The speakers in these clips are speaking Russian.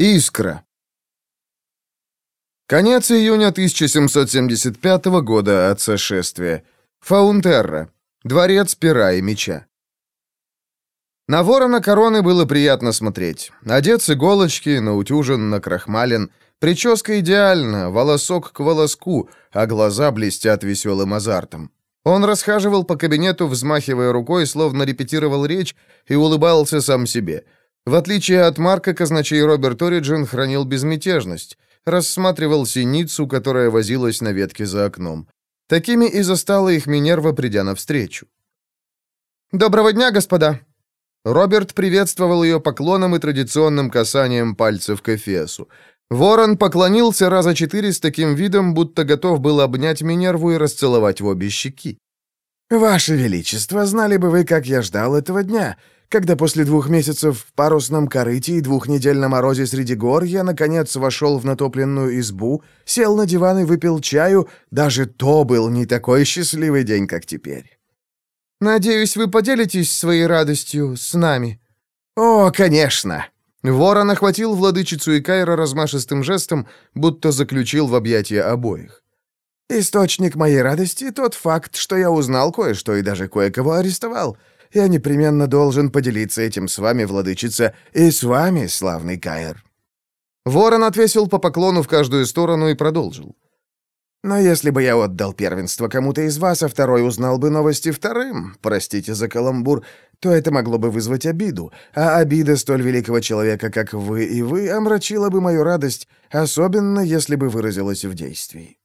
Искра. Конец июня 1775 года от сошествия. Фаунтерра. Дворец пера и меча. На ворона короны было приятно смотреть. Одет с иголочки, наутюжен, накрахмален. Прическа идеальна, волосок к волоску, а глаза блестят веселым азартом. Он расхаживал по кабинету, взмахивая рукой, словно репетировал речь, и улыбался сам себе – в отличие от Марка, казначей Роберт Ориджин хранил безмятежность, рассматривал синицу, которая возилась на ветке за окном. Такими и застала их Минерва, придя навстречу. «Доброго дня, господа!» Роберт приветствовал ее поклоном и традиционным касанием пальцев к Эфесу. Ворон поклонился раза четыре с таким видом, будто готов был обнять Минерву и расцеловать в обе щеки. «Ваше Величество, знали бы вы, как я ждал этого дня когда после двух месяцев в парусном корыте и двух недель на морозе среди гор я, наконец, вошел в натопленную избу, сел на диван и выпил чаю, даже то был не такой счастливый день, как теперь. «Надеюсь, вы поделитесь своей радостью с нами?» «О, конечно!» Ворон охватил владычицу и Кайра размашистым жестом, будто заключил в объятия обоих. «Источник моей радости — тот факт, что я узнал кое-что и даже кое-кого арестовал. Я непременно должен поделиться этим с вами, владычица, и с вами, славный Каир». Ворон отвесил по поклону в каждую сторону и продолжил. «Но если бы я отдал первенство кому-то из вас, а второй узнал бы новости вторым, простите за каламбур, то это могло бы вызвать обиду, а обида столь великого человека, как вы и вы, омрачила бы мою радость, особенно если бы выразилась в действии».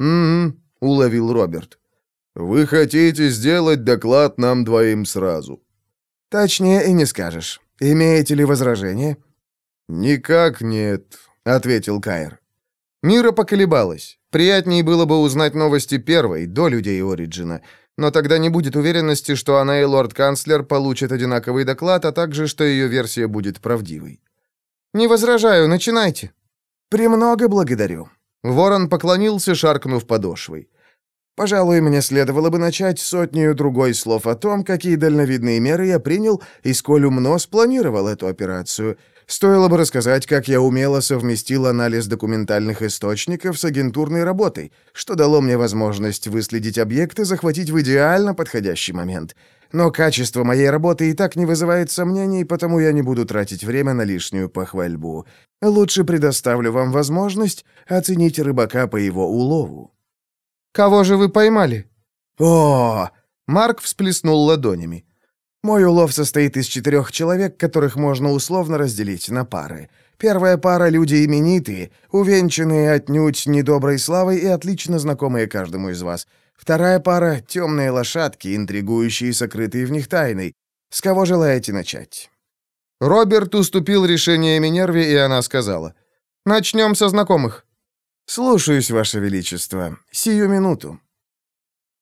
«Угу», — уловил Роберт. «Вы хотите сделать доклад нам двоим сразу?» «Точнее и не скажешь. Имеете ли возражение?» «Никак нет», — ответил Кайр. Мира поколебалась. Приятнее было бы узнать новости первой, до людей Ориджина. Но тогда не будет уверенности, что она и лорд-канцлер получат одинаковый доклад, а также, что ее версия будет правдивой. «Не возражаю, начинайте». «Премного благодарю». Ворон поклонился, шаркнув подошвой. Пожалуй, мне следовало бы начать сотню другой слов о том, какие дальновидные меры я принял и сколь умно спланировал эту операцию. Стоило бы рассказать, как я умело совместил анализ документальных источников с агентурной работой, что дало мне возможность выследить объект и захватить в идеально подходящий момент. Но качество моей работы и так не вызывает сомнений, потому я не буду тратить время на лишнюю похвальбу. Лучше предоставлю вам возможность оценить рыбака по его улову. «Кого же вы поймали?» «О!» — Марк всплеснул ладонями. «Мой улов состоит из четырех человек, которых можно условно разделить на пары. Первая пара — люди именитые, увенчанные отнюдь недоброй славой и отлично знакомые каждому из вас. Вторая пара — темные лошадки, интригующие и сокрытые в них тайной. С кого желаете начать?» Роберт уступил решение Минерве, и она сказала. «Начнем со знакомых». «Слушаюсь, Ваше Величество. Сию минуту».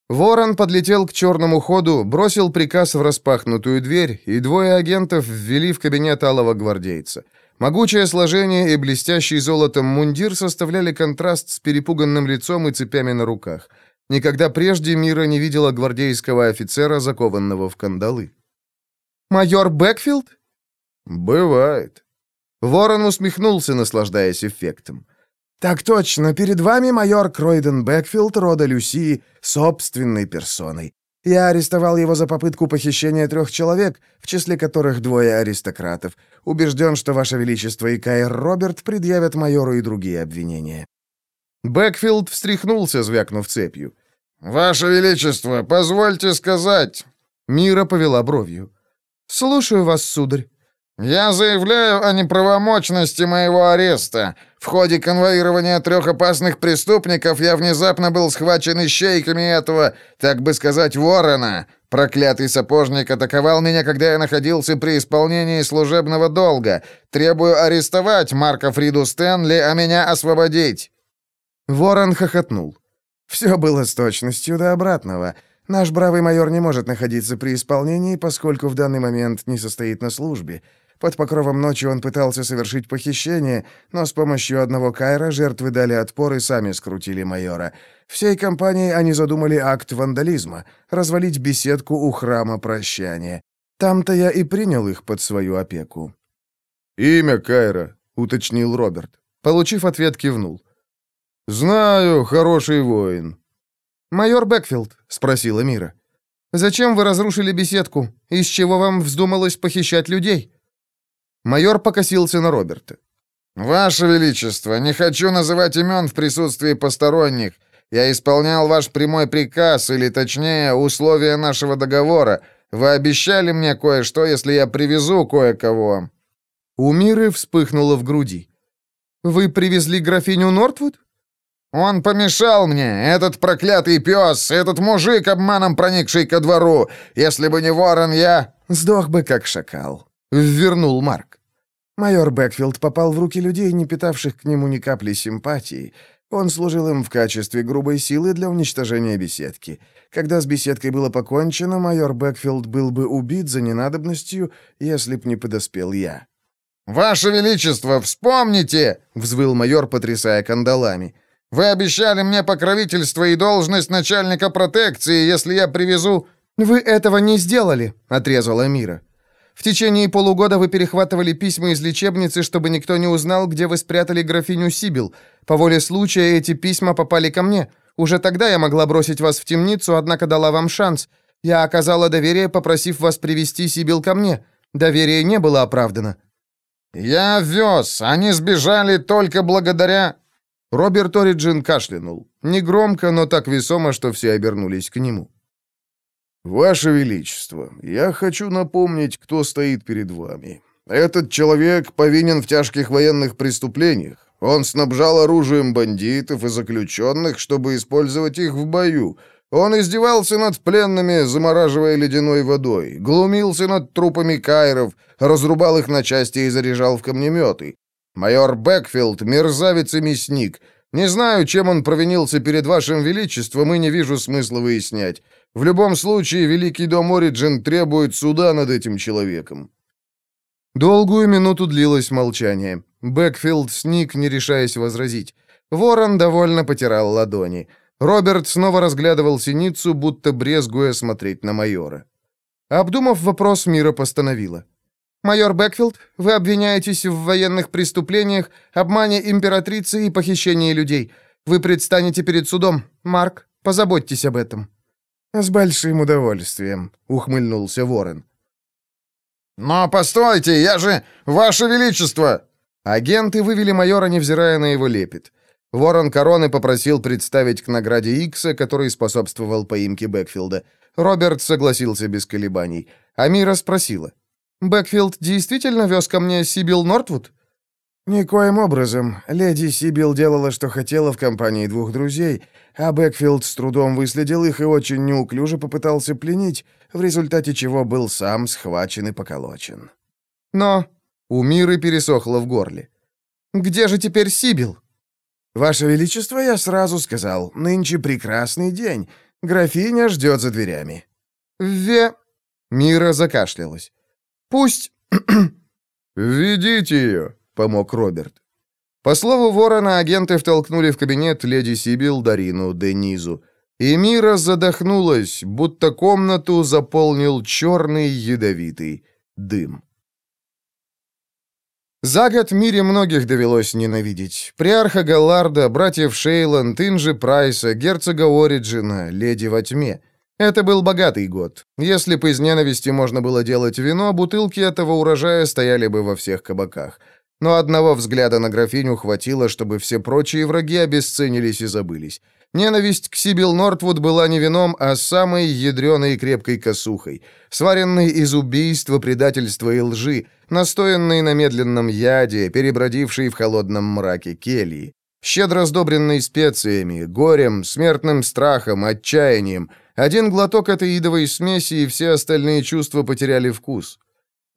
Ворон подлетел к черному ходу, бросил приказ в распахнутую дверь, и двое агентов ввели в кабинет алого гвардейца. Могучее сложение и блестящий золотом мундир составляли контраст с перепуганным лицом и цепями на руках. Никогда прежде мира не видела гвардейского офицера, закованного в кандалы. «Майор Бэкфилд?» «Бывает». Ворон усмехнулся, наслаждаясь эффектом. «Так точно, перед вами майор Кройден Бэкфилд, рода Люси, собственной персоной. Я арестовал его за попытку похищения трех человек, в числе которых двое аристократов. Убежден, что Ваше Величество и Кайр Роберт предъявят майору и другие обвинения». Бэкфилд встряхнулся, звякнув цепью. «Ваше Величество, позвольте сказать...» Мира повела бровью. «Слушаю вас, сударь». «Я заявляю о неправомочности моего ареста. В ходе конвоирования трех опасных преступников я внезапно был схвачен ищейками этого, так бы сказать, ворона. Проклятый сапожник атаковал меня, когда я находился при исполнении служебного долга. Требую арестовать Марка Фриду Стэнли, а меня освободить». Ворон хохотнул. «Все было с точностью до обратного». Наш бравый майор не может находиться при исполнении, поскольку в данный момент не состоит на службе. Под покровом ночи он пытался совершить похищение, но с помощью одного Кайра жертвы дали отпор и сами скрутили майора. Всей компанией они задумали акт вандализма — развалить беседку у храма прощания. Там-то я и принял их под свою опеку. «Имя Кайра», — уточнил Роберт. Получив ответ, кивнул. «Знаю, хороший воин». «Майор Бэкфилд», — спросила Мира. «Зачем вы разрушили беседку? Из чего вам вздумалось похищать людей?» Майор покосился на Роберта. «Ваше Величество, не хочу называть имен в присутствии посторонних. Я исполнял ваш прямой приказ, или точнее, условия нашего договора. Вы обещали мне кое-что, если я привезу кое-кого». У Миры вспыхнуло в груди. «Вы привезли графиню Нортвуд?» «Он помешал мне, этот проклятый пес, этот мужик, обманом проникший ко двору. Если бы не ворон, я...» «Сдох бы, как шакал», — вернул Марк. Майор Бэкфилд попал в руки людей, не питавших к нему ни капли симпатии. Он служил им в качестве грубой силы для уничтожения беседки. Когда с беседкой было покончено, майор Бэкфилд был бы убит за ненадобностью, если б не подоспел я. «Ваше Величество, вспомните!» — взвыл майор, потрясая кандалами. «Вы обещали мне покровительство и должность начальника протекции, если я привезу...» «Вы этого не сделали», — отрезала Мира. В течение полугода вы перехватывали письма из лечебницы, чтобы никто не узнал, где вы спрятали графиню Сибил. По воле случая эти письма попали ко мне. Уже тогда я могла бросить вас в темницу, однако дала вам шанс. Я оказала доверие, попросив вас привести Сибил ко мне. Доверие не было оправдано». «Я вез. Они сбежали только благодаря...» Роберт Ориджин кашлянул. Негромко, но так весомо, что все обернулись к нему. «Ваше Величество, я хочу напомнить, кто стоит перед вами. Этот человек повинен в тяжких военных преступлениях. Он снабжал оружием бандитов и заключенных, чтобы использовать их в бою. Он издевался над пленными, замораживая ледяной водой, глумился над трупами кайров, разрубал их на части и заряжал в камнеметы. Майор Бэкфилд — мерзавец и мясник. Не знаю, чем он провинился перед вашим величеством, и не вижу смысла выяснять. В любом случае, Великий дом Ориджин требует суда над этим человеком». Долгую минуту длилось молчание. Бэкфилд сник, не решаясь возразить. Ворон довольно потирал ладони. Роберт снова разглядывал синицу, будто брезгуя смотреть на майора. Обдумав вопрос, Мира постановила. «Майор Бэкфилд, вы обвиняетесь в военных преступлениях, обмане императрицы и похищении людей. Вы предстанете перед судом. Марк, позаботьтесь об этом». «С большим удовольствием», — ухмыльнулся Ворон. «Но постойте, я же... Ваше Величество!» Агенты вывели майора, невзирая на его лепет. Ворон Короны попросил представить к награде Икса, который способствовал поимке Бэкфилда. Роберт согласился без колебаний. Амира спросила. «Бэкфилд действительно вез ко мне Сибил Нортвуд?» «Никоим образом. Леди Сибил делала, что хотела в компании двух друзей, а Бэкфилд с трудом выследил их и очень неуклюже попытался пленить, в результате чего был сам схвачен и поколочен». «Но...» — у Миры пересохло в горле. «Где же теперь Сибил?» «Ваше Величество, я сразу сказал, нынче прекрасный день. Графиня ждет за дверями». «Ве...» — Мира закашлялась. «Пусть...» «Ведите ее», — помог Роберт. По слову ворона, агенты втолкнули в кабинет леди Сибил Дарину Денизу. И Мира задохнулась, будто комнату заполнил черный ядовитый дым. За год Мире многих довелось ненавидеть. Приарха Галларда, братьев Шейланд, Инжи Прайса, герцога Ориджина, леди во тьме. Это был богатый год. Если бы из ненависти можно было делать вино, бутылки этого урожая стояли бы во всех кабаках. Но одного взгляда на графиню хватило, чтобы все прочие враги обесценились и забылись. Ненависть к Сибил Нортвуд была не вином, а самой ядреной и крепкой косухой, сваренной из убийства, предательства и лжи, настоянной на медленном яде, перебродившей в холодном мраке кельи, щедро сдобренной специями, горем, смертным страхом, отчаянием. Один глоток этой идовой смеси, и все остальные чувства потеряли вкус.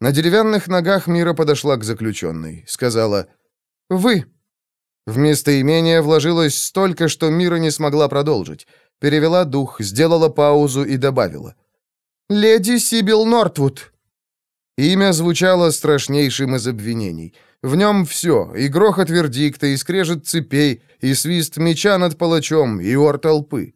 На деревянных ногах Мира подошла к заключенной. Сказала «Вы». Вместо имения вложилось столько, что Мира не смогла продолжить. Перевела дух, сделала паузу и добавила. «Леди Сибил Нортвуд». Имя звучало страшнейшим из обвинений. В нем все, и грохот вердикта, и скрежет цепей, и свист меча над палачом, и ор толпы.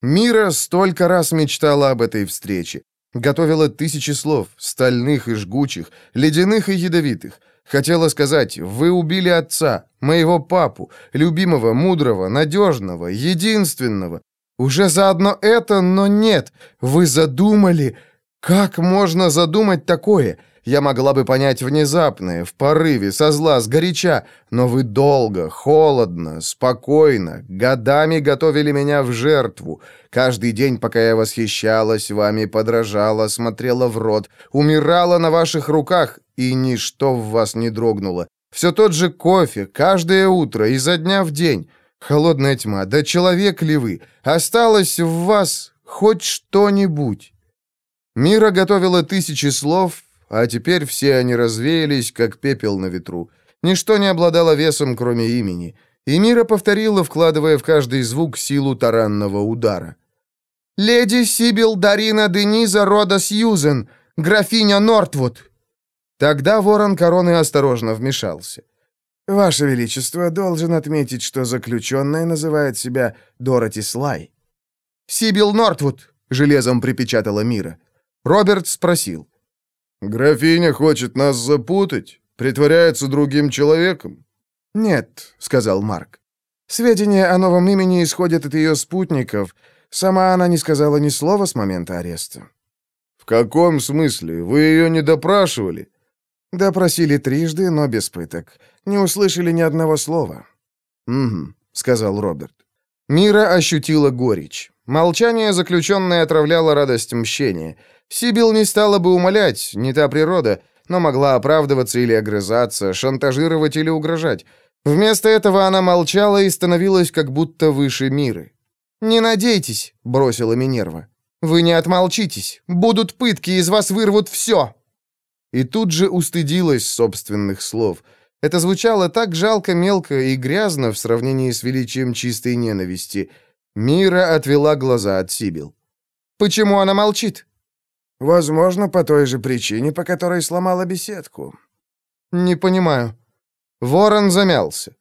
Мира столько раз мечтала об этой встрече. Готовила тысячи слов, стальных и жгучих, ледяных и ядовитых. Хотела сказать, вы убили отца, моего папу, любимого, мудрого, надежного, единственного. Уже заодно это, но нет. Вы задумали... Как можно задумать такое? Я могла бы понять внезапное, в порыве, со зла, сгоряча, но вы долго, холодно, спокойно, годами готовили меня в жертву. Каждый день, пока я восхищалась вами, подражала, смотрела в рот, умирала на ваших руках, и ничто в вас не дрогнуло. Все тот же кофе, каждое утро, изо дня в день. Холодная тьма, да человек ли вы? Осталось в вас хоть что-нибудь?» Мира готовила тысячи слов, а теперь все они развеялись, как пепел на ветру. Ничто не обладало весом, кроме имени. И Мира повторила, вкладывая в каждый звук силу таранного удара. «Леди Сибил Дарина Дениза рода Сьюзен, графиня Нортвуд!» Тогда ворон короны осторожно вмешался. «Ваше Величество, должен отметить, что заключенная называет себя Дороти Слай». «Сибил Нортвуд», — железом припечатала Мира. Роберт спросил. «Графиня хочет нас запутать? Притворяется другим человеком?» «Нет», — сказал Марк. «Сведения о новом имени исходят от ее спутников. Сама она не сказала ни слова с момента ареста». «В каком смысле? Вы ее не допрашивали?» «Допросили трижды, но без пыток. Не услышали ни одного слова». «Угу», — сказал Роберт. Мира ощутила горечь. Молчание заключенное отравляло радость мщения. Сибил не стала бы умолять, не та природа, но могла оправдываться или огрызаться, шантажировать или угрожать. Вместо этого она молчала и становилась как будто выше мира. «Не надейтесь», — бросила Минерва. «Вы не отмолчитесь. Будут пытки, из вас вырвут все». И тут же устыдилась собственных слов. Это звучало так жалко, мелко и грязно в сравнении с величием чистой ненависти. Мира отвела глаза от Сибил. «Почему она молчит?» Возможно, по той же причине, по которой сломала беседку. Не понимаю. Ворон замялся.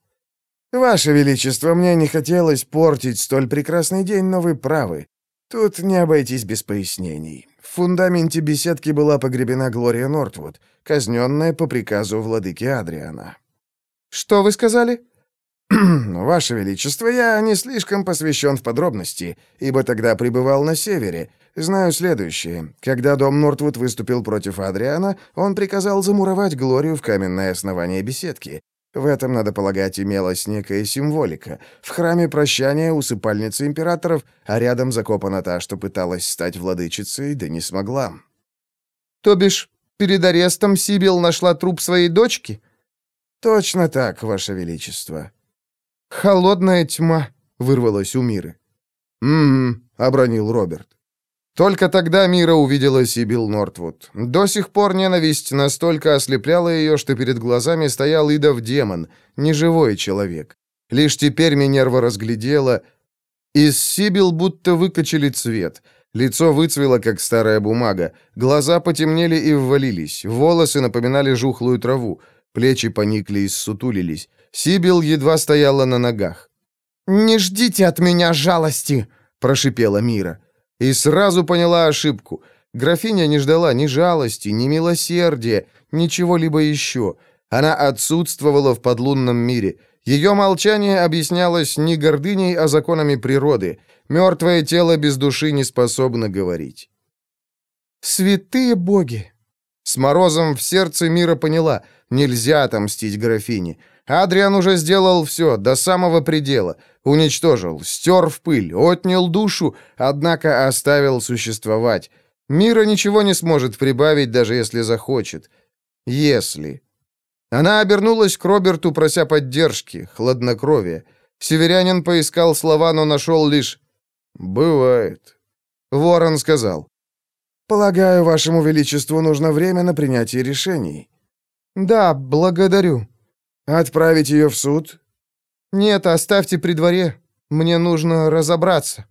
Ваше величество, мне не хотелось портить столь прекрасный день, но вы правы. Тут не обойтись без пояснений. В фундаменте беседки была погребена Глория Нортвуд, казненная по приказу владыки Адриана. Что вы сказали? Ваше Величество, я не слишком посвящен в подробности, ибо тогда пребывал на севере, Знаю следующее. Когда дом Нортвуд выступил против Адриана, он приказал замуровать Глорию в каменное основание беседки. В этом, надо полагать, имелась некая символика. В храме прощания усыпальница императоров, а рядом закопана та, что пыталась стать владычицей, да не смогла. То бишь, перед арестом Сибил нашла труп своей дочки? Точно так, Ваше Величество. Холодная тьма, вырвалась у Миры. «М-м», — обронил Роберт. Только тогда Мира увидела Сибил Нортвуд. До сих пор ненависть настолько ослепляла ее, что перед глазами стоял Идов демон, неживой человек. Лишь теперь Минерва разглядела... Из Сибил будто выкачали цвет. Лицо выцвело, как старая бумага. Глаза потемнели и ввалились. Волосы напоминали жухлую траву. Плечи поникли и ссутулились. Сибил едва стояла на ногах. «Не ждите от меня жалости!» — прошипела Мира. И сразу поняла ошибку. Графиня не ждала ни жалости, ни милосердия, ничего-либо еще. Она отсутствовала в подлунном мире. Ее молчание объяснялось не гордыней, а законами природы. Мертвое тело без души не способно говорить. «Святые боги!» С морозом в сердце мира поняла, нельзя отомстить графине. Адриан уже сделал все, до самого предела. Уничтожил, стер в пыль, отнял душу, однако оставил существовать. Мира ничего не сможет прибавить, даже если захочет. Если. Она обернулась к Роберту, прося поддержки, хладнокровия. Северянин поискал слова, но нашел лишь «бывает». Ворон сказал. «Полагаю, вашему величеству нужно время на принятие решений». «Да, благодарю», «Отправить ее в суд?» «Нет, оставьте при дворе. Мне нужно разобраться».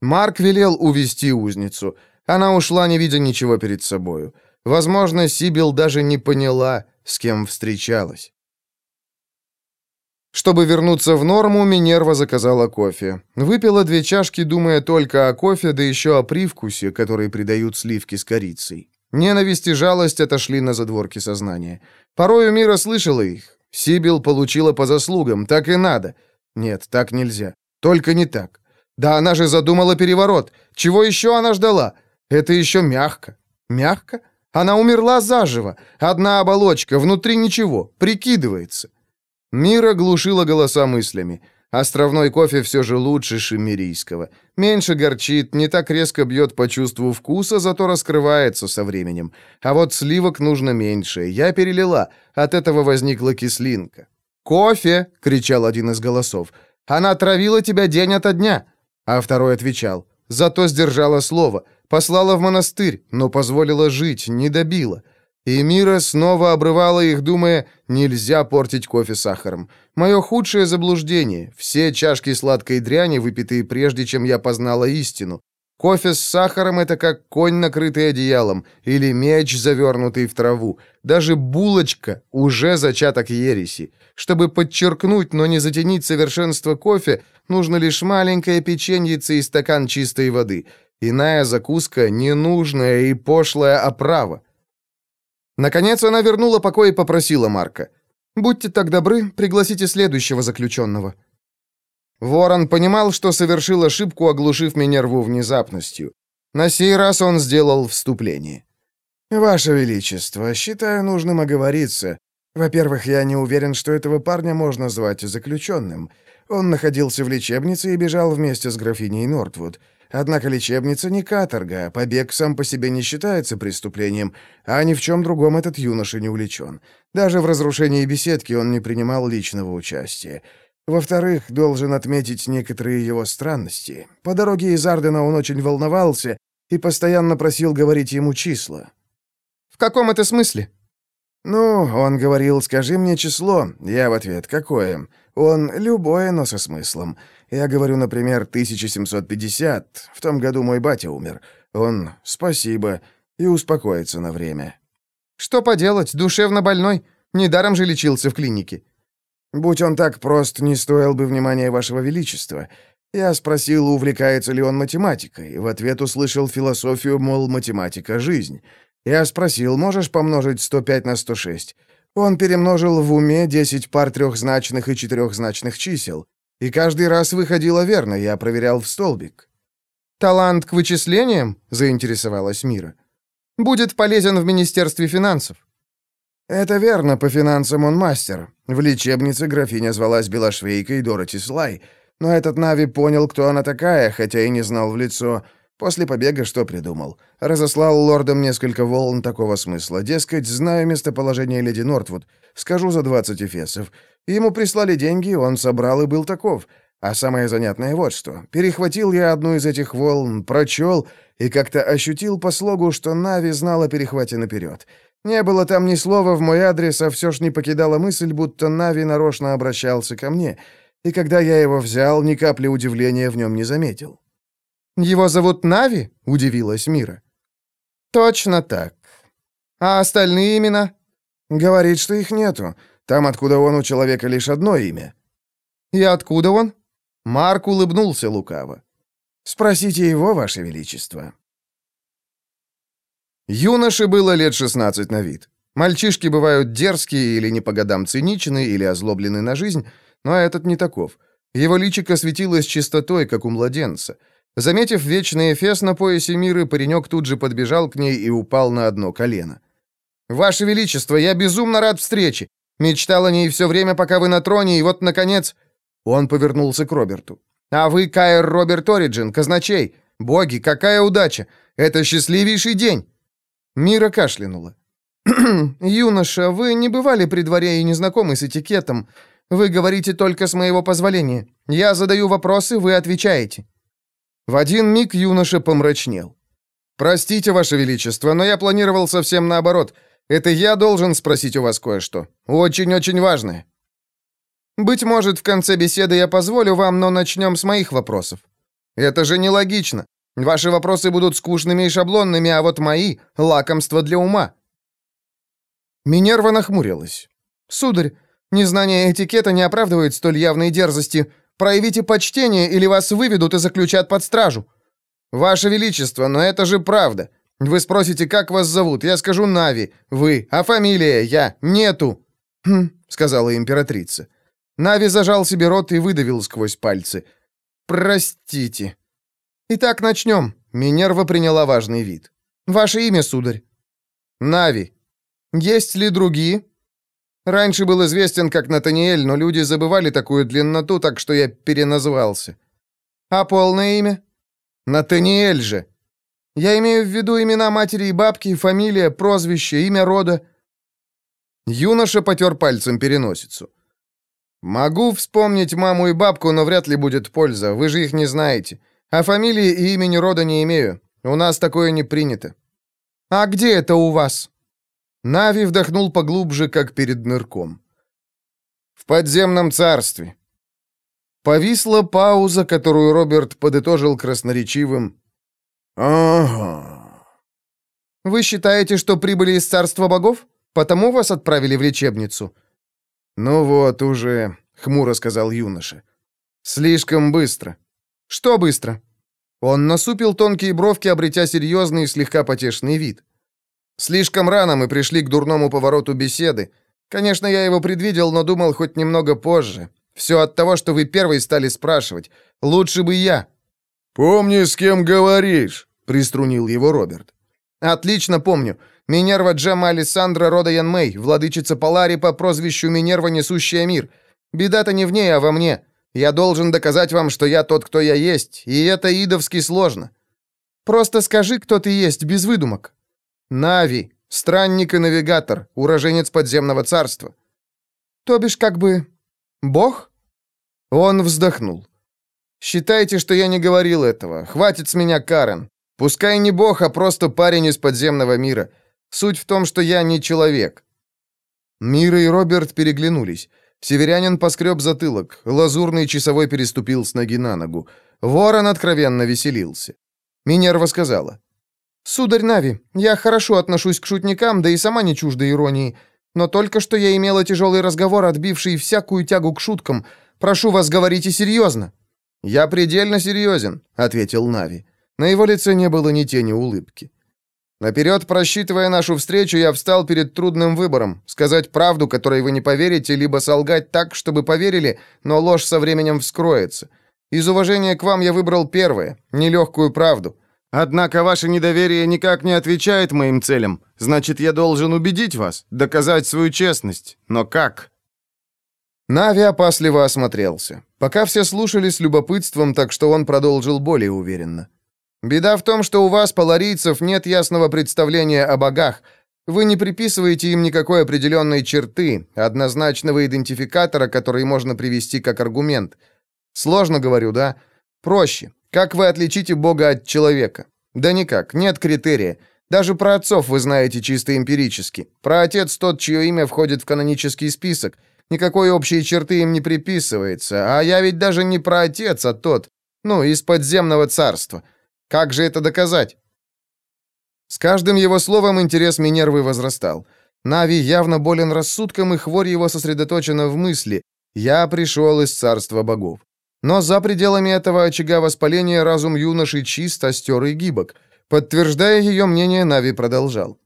Марк велел увести узницу. Она ушла, не видя ничего перед собою. Возможно, Сибил даже не поняла, с кем встречалась. Чтобы вернуться в норму, Минерва заказала кофе. Выпила две чашки, думая только о кофе, да еще о привкусе, который придают сливки с корицей. Ненависть и жалость отошли на задворки сознания. Порою Мира слышала их. Сибил получила по заслугам, так и надо. Нет, так нельзя. Только не так. Да она же задумала переворот. Чего еще она ждала? Это еще мягко. Мягко? Она умерла заживо. Одна оболочка, внутри ничего. Прикидывается. Мира глушила голоса мыслями. Островной кофе все же лучше шиммерийского. Меньше горчит, не так резко бьет по чувству вкуса, зато раскрывается со временем. А вот сливок нужно меньше. Я перелила. От этого возникла кислинка. «Кофе!» — кричал один из голосов. «Она травила тебя день ото дня!» А второй отвечал. «Зато сдержала слово. Послала в монастырь, но позволила жить, не добила». И Мира снова обрывала их, думая, нельзя портить кофе сахаром. Мое худшее заблуждение. Все чашки сладкой дряни, выпитые прежде, чем я познала истину. Кофе с сахаром — это как конь, накрытый одеялом, или меч, завернутый в траву. Даже булочка — уже зачаток ереси. Чтобы подчеркнуть, но не затенить совершенство кофе, нужно лишь маленькое печеньице и стакан чистой воды. Иная закуска — ненужная и пошлая оправа. Наконец она вернула покой и попросила Марка. «Будьте так добры, пригласите следующего заключенного». Ворон понимал, что совершил ошибку, оглушив Минерву внезапностью. На сей раз он сделал вступление. «Ваше Величество, считаю нужным оговориться. Во-первых, я не уверен, что этого парня можно звать заключенным. Он находился в лечебнице и бежал вместе с графиней Нортвуд. Однако лечебница не каторга, побег сам по себе не считается преступлением, а ни в чем другом этот юноша не увлечен. Даже в разрушении беседки он не принимал личного участия. Во-вторых, должен отметить некоторые его странности. По дороге из Ардена он очень волновался и постоянно просил говорить ему числа. «В каком это смысле?» «Ну, он говорил, скажи мне число». Я в ответ, «Какое?» Он любое, но со смыслом. Я говорю, например, 1750. В том году мой батя умер. Он «спасибо» и успокоится на время. Что поделать, душевно больной. Недаром же лечился в клинике. Будь он так прост, не стоил бы внимания вашего величества. Я спросил, увлекается ли он математикой. В ответ услышал философию, мол, математика — жизнь. Я спросил, можешь помножить 105 на 106? Он перемножил в уме 10 пар трехзначных и четырехзначных чисел. И каждый раз выходило верно, я проверял в столбик. «Талант к вычислениям?» — заинтересовалась Мира. «Будет полезен в Министерстве финансов». «Это верно, по финансам он мастер. В лечебнице графиня звалась Белошвейкой Дороти Слай, но этот Нави понял, кто она такая, хотя и не знал в лицо. После побега что придумал? Разослал лордам несколько волн такого смысла. Дескать, знаю местоположение леди Нортвуд. Скажу за 20 эфесов. Ему прислали деньги, он собрал и был таков. А самое занятное вот что. Перехватил я одну из этих волн, прочел и как-то ощутил по слогу, что Нави знал о перехвате наперед. Не было там ни слова в мой адрес, а все ж не покидала мысль, будто Нави нарочно обращался ко мне. И когда я его взял, ни капли удивления в нем не заметил. «Его зовут Нави?» — удивилась Мира. «Точно так. А остальные имена?» «Говорит, что их нету. Там, откуда он, у человека лишь одно имя». «И откуда он?» Марк улыбнулся лукаво. «Спросите его, Ваше Величество». Юноше было лет 16 на вид. Мальчишки бывают дерзкие или не по годам циничны, или озлоблены на жизнь, но этот не таков. Его личико светилось чистотой, как у младенца. Заметив вечный эфес на поясе Миры, паренек тут же подбежал к ней и упал на одно колено. «Ваше Величество, я безумно рад встрече. Мечтал о ней все время, пока вы на троне, и вот, наконец...» Он повернулся к Роберту. «А вы Кайр Роберт Ориджин, казначей. Боги, какая удача! Это счастливейший день!» Мира кашлянула. «Юноша, вы не бывали при дворе и не знакомы с этикетом. Вы говорите только с моего позволения. Я задаю вопросы, вы отвечаете». В один миг юноша помрачнел. «Простите, Ваше Величество, но я планировал совсем наоборот. Это я должен спросить у вас кое-что. Очень-очень важное». «Быть может, в конце беседы я позволю вам, но начнем с моих вопросов». «Это же нелогично. Ваши вопросы будут скучными и шаблонными, а вот мои — лакомство для ума». Минерва нахмурилась. «Сударь, незнание этикета не оправдывает столь явной дерзости. Проявите почтение, или вас выведут и заключат под стражу». «Ваше Величество, но это же правда. Вы спросите, как вас зовут? Я скажу Нави. Вы. А фамилия? Я. Нету. Хм, сказала императрица. Нави зажал себе рот и выдавил сквозь пальцы. Простите. Итак, начнем. Минерва приняла важный вид. Ваше имя, сударь? Нави. Есть ли другие? Раньше был известен как Натаниэль, но люди забывали такую длинноту, так что я переназвался. А полное имя? Натаниэль же. Я имею в виду имена матери и бабки, фамилия, прозвище, имя рода. Юноша потер пальцем переносицу. Могу вспомнить маму и бабку, но вряд ли будет польза, вы же их не знаете. А фамилии и имени рода не имею. У нас такое не принято. А где это у вас? Нави вдохнул поглубже, как перед нырком. В подземном царстве. Повисла пауза, которую Роберт подытожил красноречивым «Ага». «Вы считаете, что прибыли из царства богов? Потому вас отправили в лечебницу?» «Ну вот уже», — хмуро сказал юноша. «Слишком быстро». «Что быстро?» Он насупил тонкие бровки, обретя серьезный и слегка потешный вид. «Слишком рано мы пришли к дурному повороту беседы. Конечно, я его предвидел, но думал хоть немного позже. Все от того, что вы первый стали спрашивать. Лучше бы я». «Помни, с кем говоришь», — приструнил его Роберт. «Отлично помню. Минерва Джема Александра рода Янмей, владычица Полари по прозвищу Минерва, несущая мир. Беда-то не в ней, а во мне. Я должен доказать вам, что я тот, кто я есть, и это идовски сложно. Просто скажи, кто ты есть, без выдумок. Нави, странник и навигатор, уроженец подземного царства. То бишь как бы... Бог? Он вздохнул. Считайте, что я не говорил этого. Хватит с меня Карен. Пускай не бог, а просто парень из подземного мира. Суть в том, что я не человек. Мира и Роберт переглянулись. Северянин поскреб затылок. Лазурный часовой переступил с ноги на ногу. Ворон откровенно веселился. Минерва сказала. «Сударь Нави, я хорошо отношусь к шутникам, да и сама не чужда иронии. Но только что я имела тяжелый разговор, отбивший всякую тягу к шуткам. Прошу вас, говорите серьезно». «Я предельно серьезен», — ответил Нави. На его лице не было ни тени улыбки. Наперед просчитывая нашу встречу, я встал перед трудным выбором: сказать правду, которой вы не поверите, либо солгать так, чтобы поверили, но ложь со временем вскроется. Из уважения к вам я выбрал первое, нелегкую правду. Однако ваше недоверие никак не отвечает моим целям. Значит, я должен убедить вас, доказать свою честность. Но как? Нави опасливо осмотрелся. Пока все слушали с любопытством, так что он продолжил более уверенно. «Беда в том, что у вас, поларийцев, нет ясного представления о богах. Вы не приписываете им никакой определенной черты, однозначного идентификатора, который можно привести как аргумент. Сложно говорю, да? Проще. Как вы отличите бога от человека? Да никак, нет критерия. Даже про отцов вы знаете чисто эмпирически. Про отец тот, чье имя входит в канонический список – Никакой общей черты им не приписывается. А я ведь даже не про отец, а тот, ну, из подземного царства. Как же это доказать? С каждым его словом интерес Минервы возрастал. Нави явно болен рассудком, и хворь его сосредоточена в мысли. «Я пришел из царства богов». Но за пределами этого очага воспаления разум юноши чист, остер и гибок. Подтверждая ее мнение, Нави продолжал.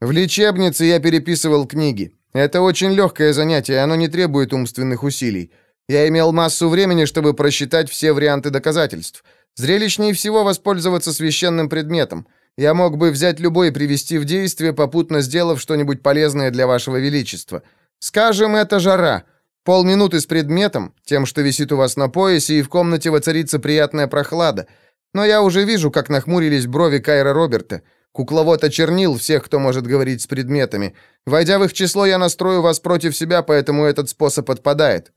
«В лечебнице я переписывал книги. Это очень легкое занятие, оно не требует умственных усилий. Я имел массу времени, чтобы просчитать все варианты доказательств. Зрелищнее всего воспользоваться священным предметом. Я мог бы взять любой и привести в действие, попутно сделав что-нибудь полезное для вашего величества. Скажем, это жара. Полминуты с предметом, тем, что висит у вас на поясе, и в комнате воцарится приятная прохлада. Но я уже вижу, как нахмурились брови Кайра Роберта. Кукловод очернил всех, кто может говорить с предметами. Войдя в их число, я настрою вас против себя, поэтому этот способ отпадает».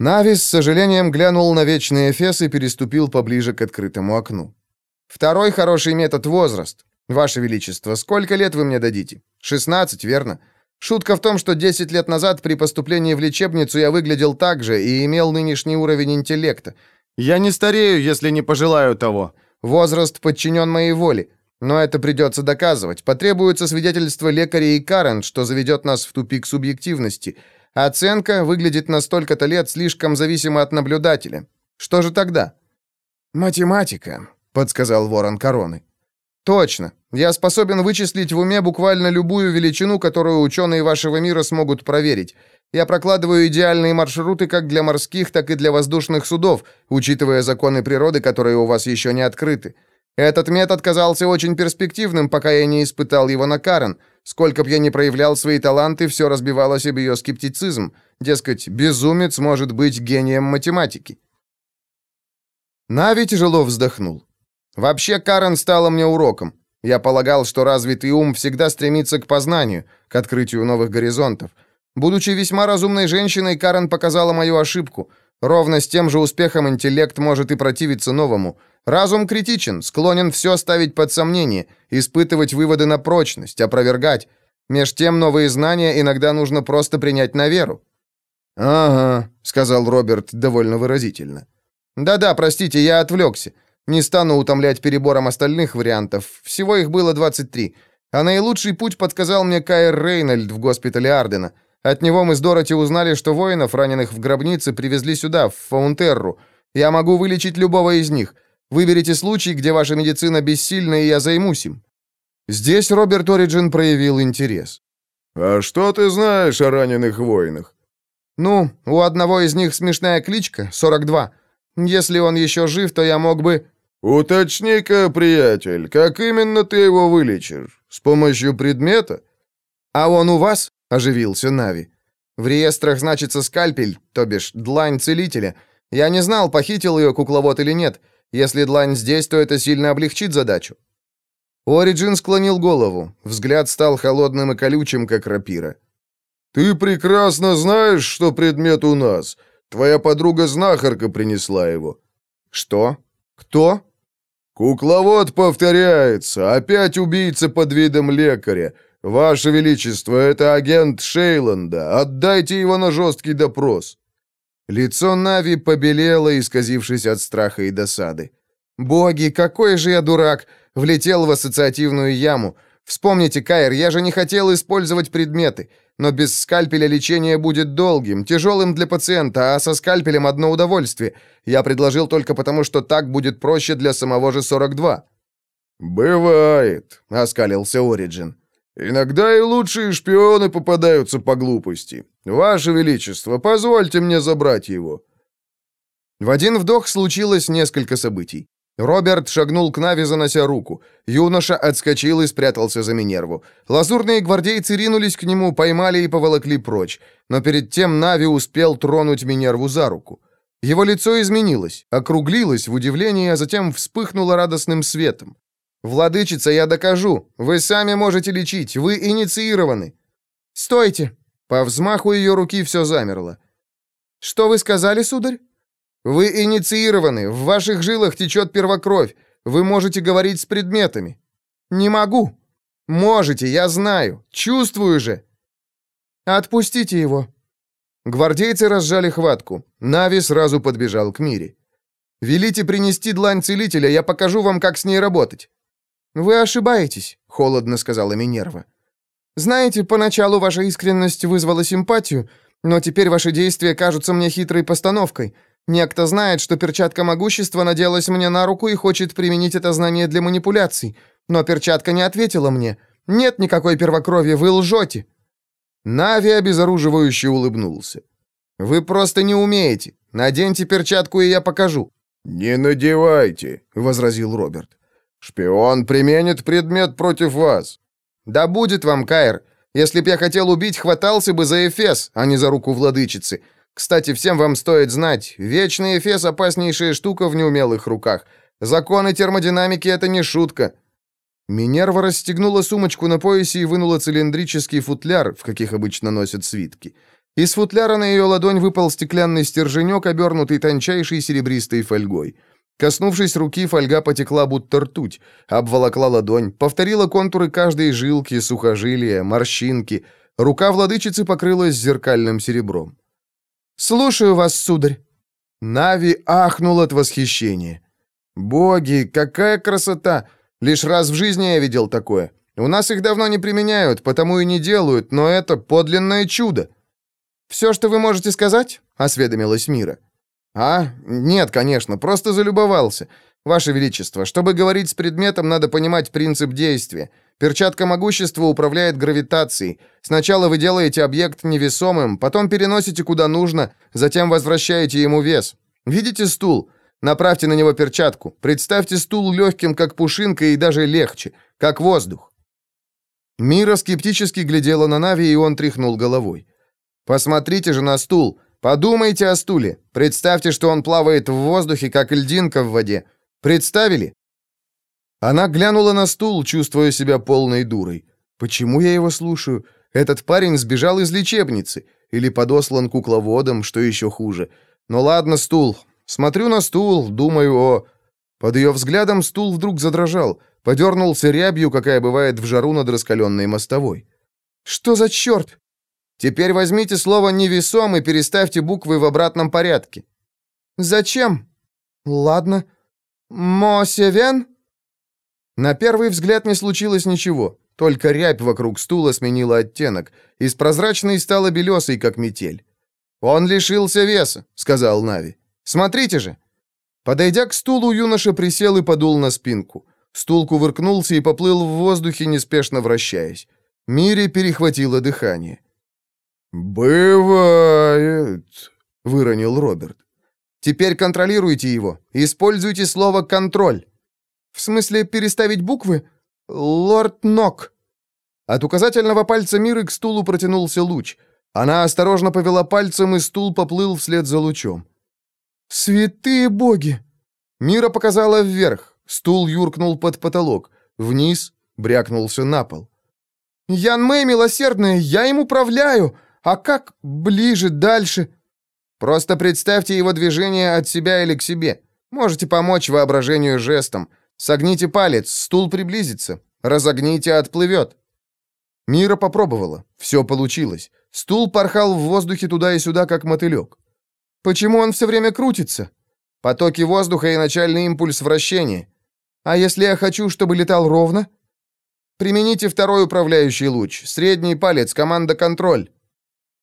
Нави с сожалением глянул на вечный Эфес и переступил поближе к открытому окну. «Второй хороший метод — возраст. Ваше Величество, сколько лет вы мне дадите? 16, верно? Шутка в том, что 10 лет назад при поступлении в лечебницу я выглядел так же и имел нынешний уровень интеллекта. Я не старею, если не пожелаю того. Возраст подчинен моей воле. Но это придется доказывать. Потребуется свидетельство лекаря и Карен, что заведет нас в тупик субъективности. Оценка выглядит на столько-то лет слишком зависимо от наблюдателя. Что же тогда? Математика, подсказал Ворон Короны. Точно. Я способен вычислить в уме буквально любую величину, которую ученые вашего мира смогут проверить. Я прокладываю идеальные маршруты как для морских, так и для воздушных судов, учитывая законы природы, которые у вас еще не открыты. Этот метод казался очень перспективным, пока я не испытал его на Карен. Сколько б я ни проявлял свои таланты, все разбивалось об ее скептицизм. Дескать, безумец может быть гением математики. Нави тяжело вздохнул. Вообще, Карен стала мне уроком. Я полагал, что развитый ум всегда стремится к познанию, к открытию новых горизонтов. Будучи весьма разумной женщиной, Карен показала мою ошибку. Ровно с тем же успехом интеллект может и противиться новому. Разум критичен, склонен все ставить под сомнение, испытывать выводы на прочность, опровергать. Меж тем новые знания иногда нужно просто принять на веру. «Ага», — сказал Роберт довольно выразительно. «Да-да, простите, я отвлекся. Не стану утомлять перебором остальных вариантов. Всего их было 23. А наилучший путь подсказал мне Кайр Рейнольд в госпитале Ардена. От него мы с Дороти узнали, что воинов, раненых в гробнице, привезли сюда, в Фаунтерру. Я могу вылечить любого из них. Выберите случай, где ваша медицина бессильна, и я займусь им». Здесь Роберт Ориджин проявил интерес. «А что ты знаешь о раненых воинах?» «Ну, у одного из них смешная кличка, 42. Если он еще жив, то я мог бы...» «Уточни-ка, приятель, как именно ты его вылечишь? С помощью предмета?» «А он у вас?» — оживился Нави. «В реестрах значится скальпель, то бишь длань целителя. Я не знал, похитил ее кукловод или нет. Если длань здесь, то это сильно облегчит задачу». Ориджин склонил голову. Взгляд стал холодным и колючим, как рапира. «Ты прекрасно знаешь, что предмет у нас. Твоя подруга-знахарка принесла его». «Что? Кто?» «Кукловод повторяется. Опять убийца под видом лекаря. Ваше Величество, это агент Шейланда. Отдайте его на жесткий допрос». Лицо Нави побелело, исказившись от страха и досады. «Боги, какой же я дурак! Влетел в ассоциативную яму. Вспомните, Кайр, я же не хотел использовать предметы. Но без скальпеля лечение будет долгим, тяжелым для пациента, а со скальпелем одно удовольствие. Я предложил только потому, что так будет проще для самого же 42». «Бывает», — оскалился Ориджин. Иногда и лучшие шпионы попадаются по глупости. Ваше Величество, позвольте мне забрать его». В один вдох случилось несколько событий. Роберт шагнул к Нави, занося руку. Юноша отскочил и спрятался за Минерву. Лазурные гвардейцы ринулись к нему, поймали и поволокли прочь. Но перед тем Нави успел тронуть Минерву за руку. Его лицо изменилось, округлилось в удивлении, а затем вспыхнуло радостным светом. «Владычица, я докажу. Вы сами можете лечить. Вы инициированы». «Стойте!» По взмаху ее руки все замерло. «Что вы сказали, сударь?» «Вы инициированы. В ваших жилах течет первокровь. Вы можете говорить с предметами». «Не могу». «Можете, я знаю. Чувствую же». «Отпустите его». Гвардейцы разжали хватку. Нави сразу подбежал к Мире. «Велите принести длань целителя, я покажу вам, как с ней работать». «Вы ошибаетесь», — холодно сказала Минерва. «Знаете, поначалу ваша искренность вызвала симпатию, но теперь ваши действия кажутся мне хитрой постановкой. Некто знает, что перчатка могущества наделась мне на руку и хочет применить это знание для манипуляций. Но перчатка не ответила мне. Нет никакой первокрови, вы лжете». Нави обезоруживающе улыбнулся. «Вы просто не умеете. Наденьте перчатку, и я покажу». «Не надевайте», — возразил Роберт. «Шпион применит предмет против вас». «Да будет вам, Кайр. Если б я хотел убить, хватался бы за Эфес, а не за руку владычицы. Кстати, всем вам стоит знать, вечный Эфес — опаснейшая штука в неумелых руках. Законы термодинамики — это не шутка». Минерва расстегнула сумочку на поясе и вынула цилиндрический футляр, в каких обычно носят свитки. Из футляра на ее ладонь выпал стеклянный стерженек, обернутый тончайшей серебристой фольгой. Коснувшись руки, фольга потекла будто ртуть, обволокла ладонь, повторила контуры каждой жилки, сухожилия, морщинки. Рука владычицы покрылась зеркальным серебром. «Слушаю вас, сударь!» Нави ахнул от восхищения. «Боги, какая красота! Лишь раз в жизни я видел такое. У нас их давно не применяют, потому и не делают, но это подлинное чудо!» «Все, что вы можете сказать?» — осведомилась Мира. «А? Нет, конечно, просто залюбовался. Ваше Величество, чтобы говорить с предметом, надо понимать принцип действия. Перчатка могущества управляет гравитацией. Сначала вы делаете объект невесомым, потом переносите куда нужно, затем возвращаете ему вес. Видите стул? Направьте на него перчатку. Представьте стул легким, как пушинка, и даже легче, как воздух. Мира скептически глядела на Нави, и он тряхнул головой. «Посмотрите же на стул. Подумайте о стуле. Представьте, что он плавает в воздухе, как льдинка в воде. Представили?» Она глянула на стул, чувствуя себя полной дурой. «Почему я его слушаю? Этот парень сбежал из лечебницы. Или подослан кукловодом, что еще хуже. Ну ладно, стул. Смотрю на стул, думаю о...» Под ее взглядом стул вдруг задрожал, подернулся рябью, какая бывает в жару над раскаленной мостовой. «Что за черт?» «Теперь возьмите слово «невесом» и переставьте буквы в обратном порядке». «Зачем?» «Ладно. Мосевен?» На первый взгляд не случилось ничего, только рябь вокруг стула сменила оттенок. Из прозрачной стала белесой, как метель. «Он лишился веса», — сказал Нави. «Смотрите же». Подойдя к стулу, юноша присел и подул на спинку. Стул кувыркнулся и поплыл в воздухе, неспешно вращаясь. Мире перехватило дыхание. «Бывает», — выронил Роберт. «Теперь контролируйте его. Используйте слово «контроль». «В смысле переставить буквы? Лорд Нок». От указательного пальца Миры к стулу протянулся луч. Она осторожно повела пальцем, и стул поплыл вслед за лучом. «Святые боги!» Мира показала вверх. Стул юркнул под потолок. Вниз брякнулся на пол. «Ян Мэй, милосердная, я им управляю! А как ближе, дальше?» «Просто представьте его движение от себя или к себе. Можете помочь воображению жестом. Согните палец, стул приблизится. Разогните, отплывет. Мира попробовала. Все получилось. Стул порхал в воздухе туда и сюда, как мотылек. Почему он все время крутится? Потоки воздуха и начальный импульс вращения. А если я хочу, чтобы летал ровно? Примените второй управляющий луч. Средний палец, команда «Контроль».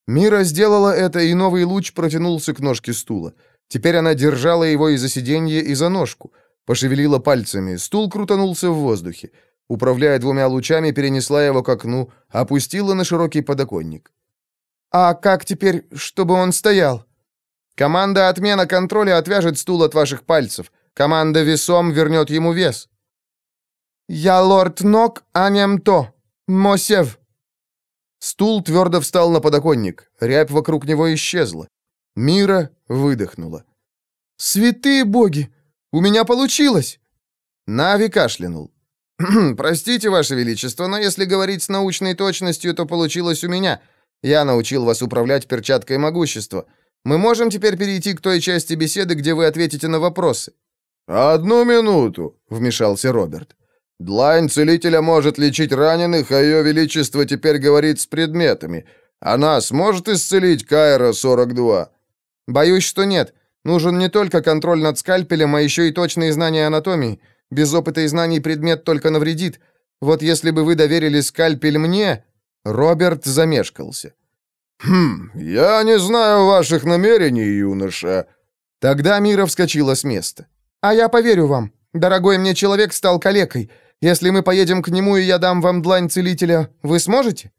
Мира сделала это, и новый луч протянулся к ножке стула. Теперь она держала его и за сиденье, и за ножку — Пошевелила пальцами, стул крутанулся в воздухе. Управляя двумя лучами, перенесла его к окну, опустила на широкий подоконник. «А как теперь, чтобы он стоял?» «Команда отмена контроля отвяжет стул от ваших пальцев. Команда весом вернет ему вес». «Я лорд Нок, а нем то. Мосев». Стул твердо встал на подоконник. Рябь вокруг него исчезла. Мира выдохнула. «Святые боги! У меня получилось!» Нави кашлянул. «Простите, Ваше Величество, но если говорить с научной точностью, то получилось у меня. Я научил вас управлять перчаткой могущества. Мы можем теперь перейти к той части беседы, где вы ответите на вопросы». «Одну минуту», — вмешался Роберт. «Длань целителя может лечить раненых, а ее величество теперь говорит с предметами. Она сможет исцелить Кайра-42?» «Боюсь, что нет. Нужен не только контроль над скальпелем, а еще и точные знания анатомии. Без опыта и знаний предмет только навредит. Вот если бы вы доверили скальпель мне...» Роберт замешкался. «Хм, я не знаю ваших намерений, юноша». Тогда Мира вскочила с места. «А я поверю вам. Дорогой мне человек стал калекой. Если мы поедем к нему, и я дам вам длань целителя, вы сможете?»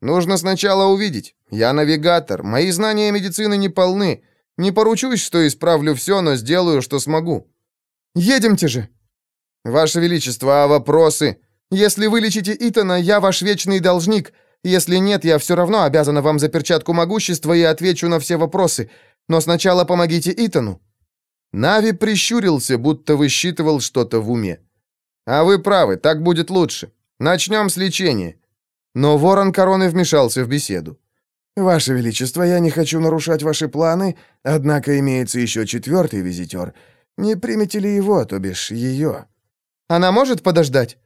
«Нужно сначала увидеть. Я навигатор. Мои знания медицины не полны. Не поручусь, что исправлю все, но сделаю, что смогу. Едемте же. Ваше Величество, а вопросы? Если вы лечите Итана, я ваш вечный должник. Если нет, я все равно обязана вам за перчатку могущества и отвечу на все вопросы. Но сначала помогите Итану». Нави прищурился, будто высчитывал что-то в уме. «А вы правы, так будет лучше. Начнем с лечения». Но ворон короны вмешался в беседу. «Ваше Величество, я не хочу нарушать ваши планы, однако имеется еще четвертый визитер. Не примете ли его, то бишь ее?» «Она может подождать?»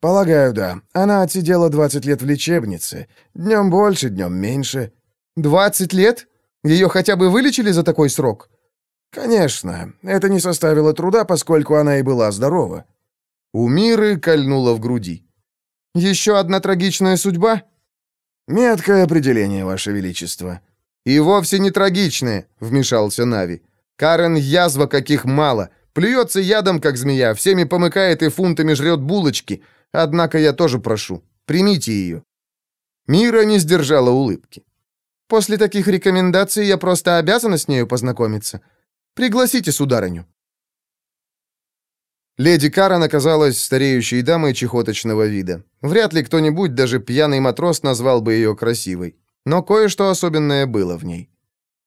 «Полагаю, да. Она отсидела 20 лет в лечебнице. Днем больше, днем меньше». «20 лет? Ее хотя бы вылечили за такой срок?» «Конечно. Это не составило труда, поскольку она и была здорова». У Миры кольнуло в груди. «Еще одна трагичная судьба?» «Меткое определение, Ваше Величество». «И вовсе не трагичное», — вмешался Нави. «Карен язва каких мало. Плюется ядом, как змея, всеми помыкает и фунтами жрет булочки. Однако я тоже прошу, примите ее». Мира не сдержала улыбки. «После таких рекомендаций я просто обязана с нею познакомиться. Пригласите сударыню». Леди Карен оказалась стареющей дамой чехоточного вида. Вряд ли кто-нибудь, даже пьяный матрос, назвал бы ее красивой. Но кое-что особенное было в ней.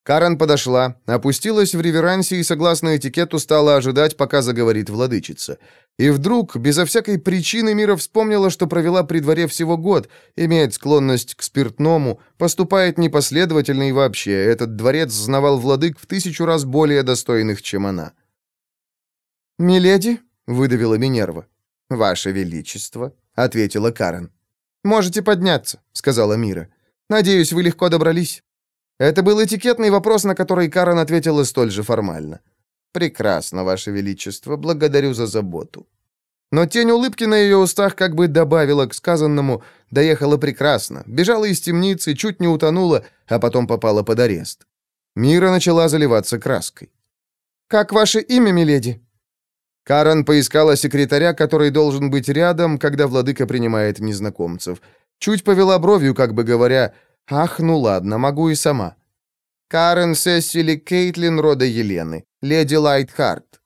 Карен подошла, опустилась в реверансе и, согласно этикету, стала ожидать, пока заговорит владычица. И вдруг, безо всякой причины, Мира вспомнила, что провела при дворе всего год, имеет склонность к спиртному, поступает непоследовательно и вообще. Этот дворец знавал владык в тысячу раз более достойных, чем она. «Миледи?» Выдавила Минерва. «Ваше Величество», — ответила Карен. «Можете подняться», — сказала Мира. «Надеюсь, вы легко добрались». Это был этикетный вопрос, на который Карен ответила столь же формально. «Прекрасно, Ваше Величество, благодарю за заботу». Но тень улыбки на ее устах как бы добавила к сказанному «доехала прекрасно», бежала из темницы, чуть не утонула, а потом попала под арест. Мира начала заливаться краской. «Как ваше имя, миледи?» Карен поискала секретаря, который должен быть рядом, когда владыка принимает незнакомцев. Чуть повела бровью, как бы говоря, «Ах, ну ладно, могу и сама». Карен Сесили Кейтлин рода Елены, леди Лайтхарт.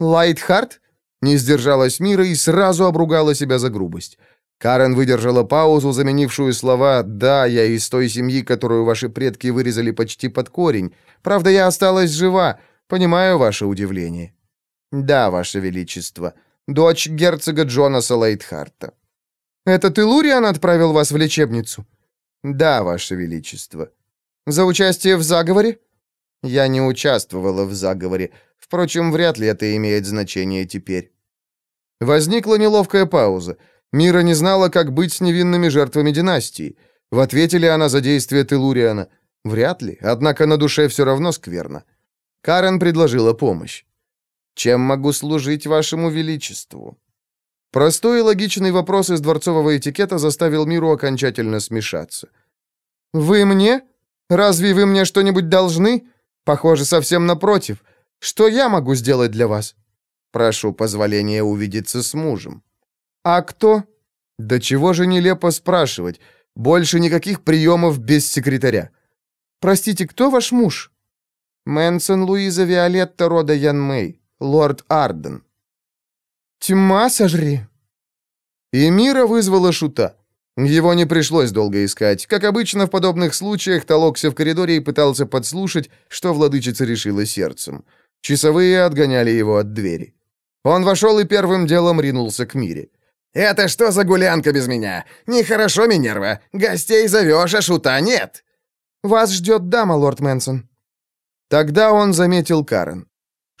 Лайтхарт? Не сдержалась Мира и сразу обругала себя за грубость. Карен выдержала паузу, заменившую слова «Да, я из той семьи, которую ваши предки вырезали почти под корень. Правда, я осталась жива. Понимаю ваше удивление». «Да, Ваше Величество. Дочь герцога Джонаса Лейтхарта». «Это ты, Луриан, отправил вас в лечебницу?» «Да, Ваше Величество». «За участие в заговоре?» «Я не участвовала в заговоре. Впрочем, вряд ли это имеет значение теперь». Возникла неловкая пауза. Мира не знала, как быть с невинными жертвами династии. В ответе ли она за действия Телуриана? Вряд ли, однако на душе все равно скверно. Карен предложила помощь. Чем могу служить вашему величеству?» Простой и логичный вопрос из дворцового этикета заставил миру окончательно смешаться. «Вы мне? Разве вы мне что-нибудь должны? Похоже, совсем напротив. Что я могу сделать для вас?» «Прошу позволения увидеться с мужем». «А кто?» «Да чего же нелепо спрашивать. Больше никаких приемов без секретаря». «Простите, кто ваш муж?» «Мэнсон Луиза Виолетта рода Ян Мэй лорд Арден. «Тьма сожри!» И Мира вызвала шута. Его не пришлось долго искать. Как обычно в подобных случаях, толокся в коридоре и пытался подслушать, что владычица решила сердцем. Часовые отгоняли его от двери. Он вошел и первым делом ринулся к Мире. «Это что за гулянка без меня? Нехорошо, Минерва. Гостей зовешь, а шута нет». «Вас ждет дама, лорд Мэнсон». Тогда он заметил Карен.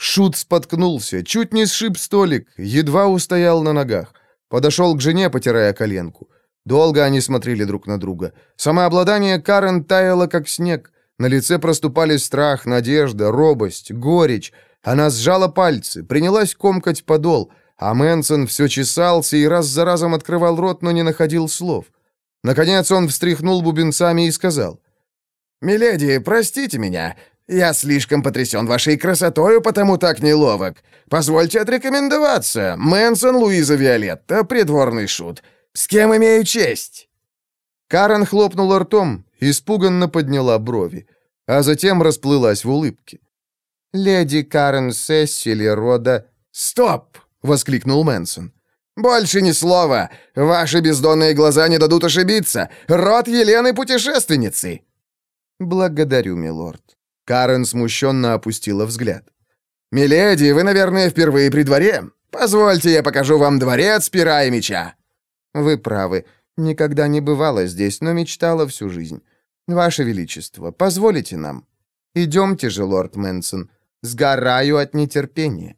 Шут споткнулся, чуть не сшиб столик, едва устоял на ногах. Подошел к жене, потирая коленку. Долго они смотрели друг на друга. Самообладание Карен таяло, как снег. На лице проступали страх, надежда, робость, горечь. Она сжала пальцы, принялась комкать подол, а Мэнсон все чесался и раз за разом открывал рот, но не находил слов. Наконец он встряхнул бубенцами и сказал. «Миледи, простите меня. Я слишком потрясен вашей красотою, потому так неловок. Позвольте отрекомендоваться. Мэнсон Луиза Виолетта, придворный шут. С кем имею честь?» Карен хлопнула ртом, испуганно подняла брови, а затем расплылась в улыбке. «Леди Карен Сессили рода...» «Стоп!» — воскликнул Мэнсон. «Больше ни слова! Ваши бездонные глаза не дадут ошибиться! Род Елены Путешественницы!» «Благодарю, милорд». Карен смущенно опустила взгляд. «Миледи, вы, наверное, впервые при дворе? Позвольте, я покажу вам дворец пера и меча». «Вы правы. Никогда не бывала здесь, но мечтала всю жизнь. Ваше Величество, позволите нам?» «Идемте же, лорд Мэнсон. Сгораю от нетерпения».